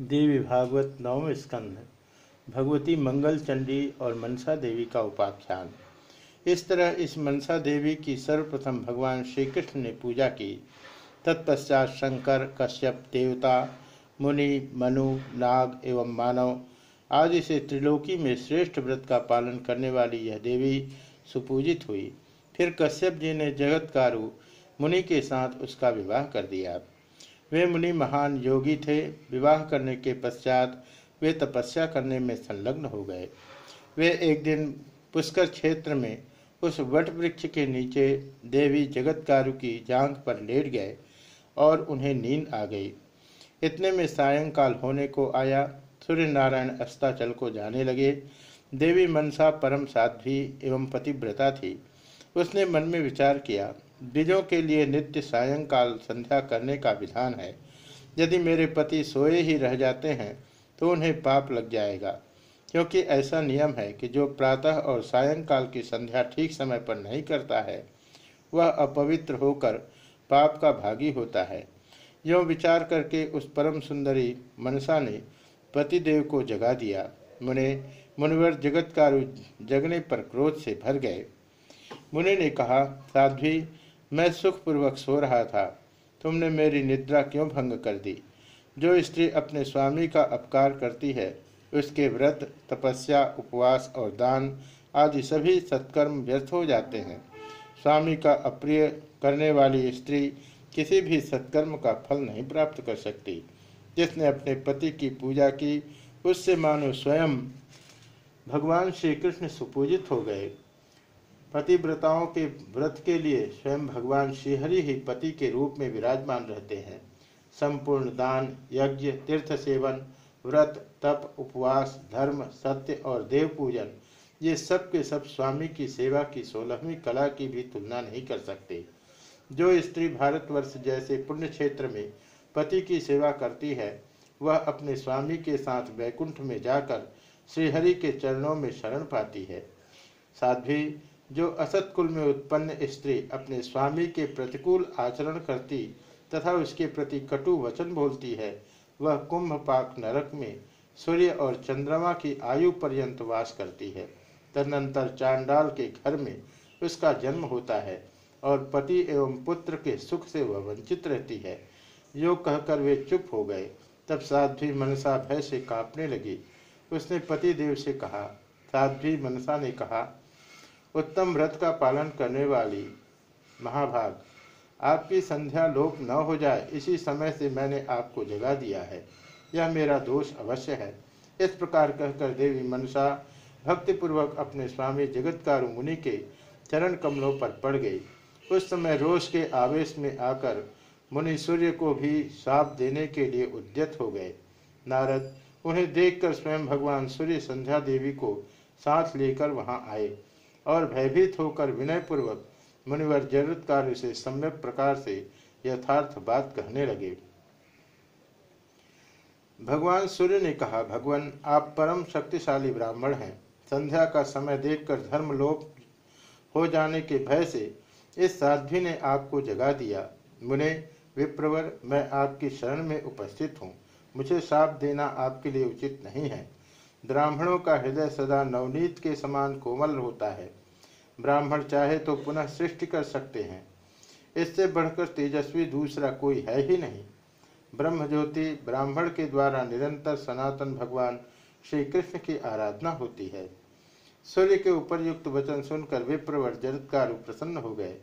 देवी भागवत नवम स्कंध, भगवती मंगल चंडी और मनसा देवी का उपाख्यान। इस तरह इस मनसा देवी की सर्वप्रथम भगवान श्री कृष्ण ने पूजा की। तत्पश्चात शंकर, कश्यप, देवता, मुनि, मनु, नाग एवं मानव आदि से त्रिलोकी में श्रेष्ठ व्रत का पालन करने वाली यह देवी सुपूजित हुई। फिर कश्यप जी ने जगत जगतकारु मुनि के साथ उसका विवाह कर दिया। वे मुनि महान योगी थे। विवाह करने के पश्चात वे तपस्या करने में संलग्न हो गए। वे एक दिन पुष्कर क्षेत्र में उस वट वृक्ष के नीचे देवी जगतकारु की जांघ पर लेट गए और उन्हें नींद आ गई। इतने में सायंकाल होने को आया। सूर्य नारायण अस्ताचल को जाने लगे। देवी मनसा परम साध्वी एवं पतिव्रता थी। उसने मन में विचार किया बीजों के लिए नित्य सायंकाल संध्या करने का विधान है। यदि मेरे पति सोए ही रह जाते हैं तो उन्हें पाप लग जाएगा, क्योंकि ऐसा नियम है कि जो प्रातः और सायंकाल की संध्या ठीक समय पर नहीं करता है, वह अपवित्र होकर पाप का भागी होता है। यो विचार करके उस परम सुंदरी मनसा ने पतिदेव को जगा दिया। मुने, मुनिवर जगतकारु जगने पर क्रोध से भर गए। मुनि ने कहा, साध्वी मैं सुखपूर्वक सो रहा था। तुमने मेरी निद्रा क्यों भंग कर दी? जो स्त्री अपने स्वामी का अपकार करती है, उसके व्रत, तपस्या, उपवास और दान आदि सभी सत्कर्म व्यर्थ हो जाते हैं। स्वामी का अप्रिय करने वाली स्त्री किसी भी सत्कर्म का फल नहीं प्राप्त कर सकती। जिसने अपने पति की पूजा की, उससे मानो स्वयं भगवान श्री कृष्ण सुपूजित हो गए। पतिव्रताओं के व्रत के लिए स्वयं भगवान श्रीहरि ही पति के रूप में विराजमान रहते हैं। संपूर्ण दान, यज्ञ, तीर्थ सेवन, व्रत, तप, उपवास, धर्म, सत्य और देव पूजन, ये सब के सब स्वामी की सेवा की सोलहवीं कला की भी तुलना नहीं कर सकते। जो स्त्री भारतवर्ष जैसे पुण्य क्षेत्र में पति की सेवा करती है, वह अपने स्वामी के साथ वैकुंठ में जाकर श्रीहरि के चरणों में शरण पाती है। साध्वी जो असत कुल में उत्पन्न स्त्री अपने स्वामी के प्रतिकूल आचरण करती तथा उसके प्रति कटु वचन बोलती है, वह कुंभ पाक नरक में सूर्य और चंद्रमा की आयु पर्यंत वास करती है। तदनंतर चांडाल के घर में उसका जन्म होता है और पति एवं पुत्र के सुख से वह वंचित रहती है। यो कहकर वे चुप हो गए। तब साध्वी मनसा भय से कांपने लगी। उसने पति देव से कहा, साध्वी मनसा ने कहा उत्तम व्रत का पालन करने वाली महाभाग। आपकी संध्या लोप न हो जाए, इसी समय से मैंने आपको जगा दिया है। यह मेरा दोष अवश्य है। इस प्रकार कहकर देवी मनसा भक्तिपूर्वक अपने स्वामी जगतकारु मुनि के चरण कमलों पर पड़ गई। उस समय रोष के आवेश में आकर मुनि सूर्य को भी साप देने के लिए उद्यत हो गए। नारद उन्हें देखकर स्वयं भगवान सूर्य संध्या देवी को साथ लेकर वहाँ आए। और भयभीत होकर विनयपूर्वक मुनिवर ज़रूरत कार्य से सम्यक प्रकार से यथार्थ बात कहने लगे। भगवान सूर्य ने कहा, भगवान, आप परम शक्तिशाली ब्राह्मण हैं। संध्या का समय देखकर धर्म लोप हो जाने के भय से इस साध्वी ने आपको जगा दिया। मुने, विप्रवर, मैं आपकी शरण में उपस्थित हूँ। मुझे साप देना आपके लिए उचित नहीं है। ब्राह्मणों का हृदय सदा नवनीत के समान कोमल होता है। ब्राह्मण चाहे तो पुनः सृष्टि कर सकते हैं। इससे बढ़कर तेजस्वी दूसरा कोई है ही नहीं। ब्रह्म ज्योति ब्राह्मण के द्वारा निरंतर सनातन भगवान श्री कृष्ण की आराधना होती है। सूर्य के ऊपर युक्त वचन सुनकर विप्रवर जरत्कारु प्रसन्न हो गए।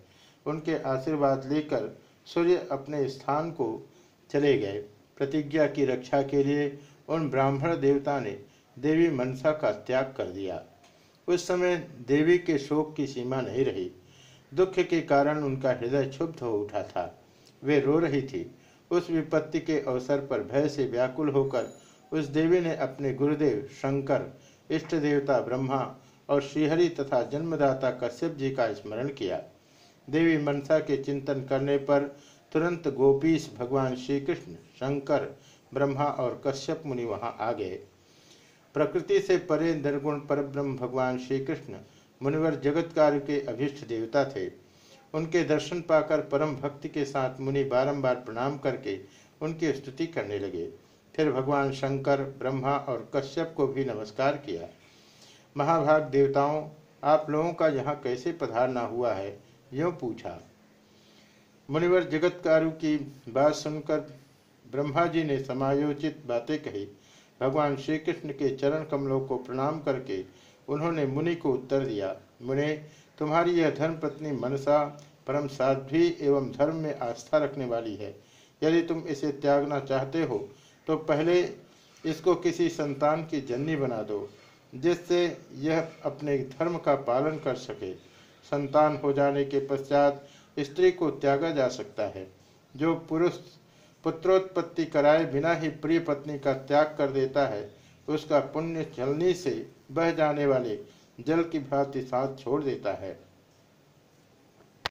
उनके आशीर्वाद लेकर सूर्य अपने स्थान को चले गए। प्रतिज्ञा की रक्षा के लिए उन ब्राह्मण देवता ने देवी मनसा का त्याग कर दिया। उस समय देवी के शोक की सीमा नहीं रही। दुख के कारण उनका हृदय क्षुब्ध हो उठा था। वे रो रही थी। उस विपत्ति के अवसर पर भय से व्याकुल होकर उस देवी ने अपने गुरुदेव शंकर, इष्ट देवता ब्रह्मा और श्रीहरि तथा जन्मदाता कश्यप जी का स्मरण किया। देवी मनसा के चिंतन करने पर तुरंत गोपीश भगवान श्री कृष्ण शंकर, ब्रह्मा और कश्यप मुनि वहाँ आ गए। प्रकृति से परे निर्गुण परब्रह्म भगवान श्री कृष्ण मुनिवर जगत जगतकार के अभिष्ट देवता थे। उनके दर्शन पाकर परम भक्ति के साथ मुनि बारंबार प्रणाम करके उनकी स्तुति करने लगे। फिर भगवान शंकर, ब्रह्मा और कश्यप को भी नमस्कार किया। महाभाग देवताओं, आप लोगों का यहाँ कैसे पधारना हुआ है, यो पूछा। मुनिवर जगतकारु की बात सुनकर ब्रह्मा जी ने समायोचित बातें कही। भगवान श्री कृष्ण के चरण कमलों को प्रणाम करके उन्होंने मुनि को उत्तर दिया, मुने, तुम्हारी यह धर्म पत्नी मनसा परम साध्वी एवं धर्म में आस्था रखने वाली है। यदि तुम इसे त्यागना चाहते हो तो पहले इसको किसी संतान की जननी बना दो, जिससे यह अपने धर्म का पालन कर सके। संतान हो जाने के पश्चात स्त्री को त्यागा जा सकता है। जो पुरुष पुत्रोत्पत्ति कराए बिना ही प्रिय पत्नी का त्याग कर देता है। उसका पुण्य चलनी से बह जाने वाले जल की भांति साथ छोड़ देता है।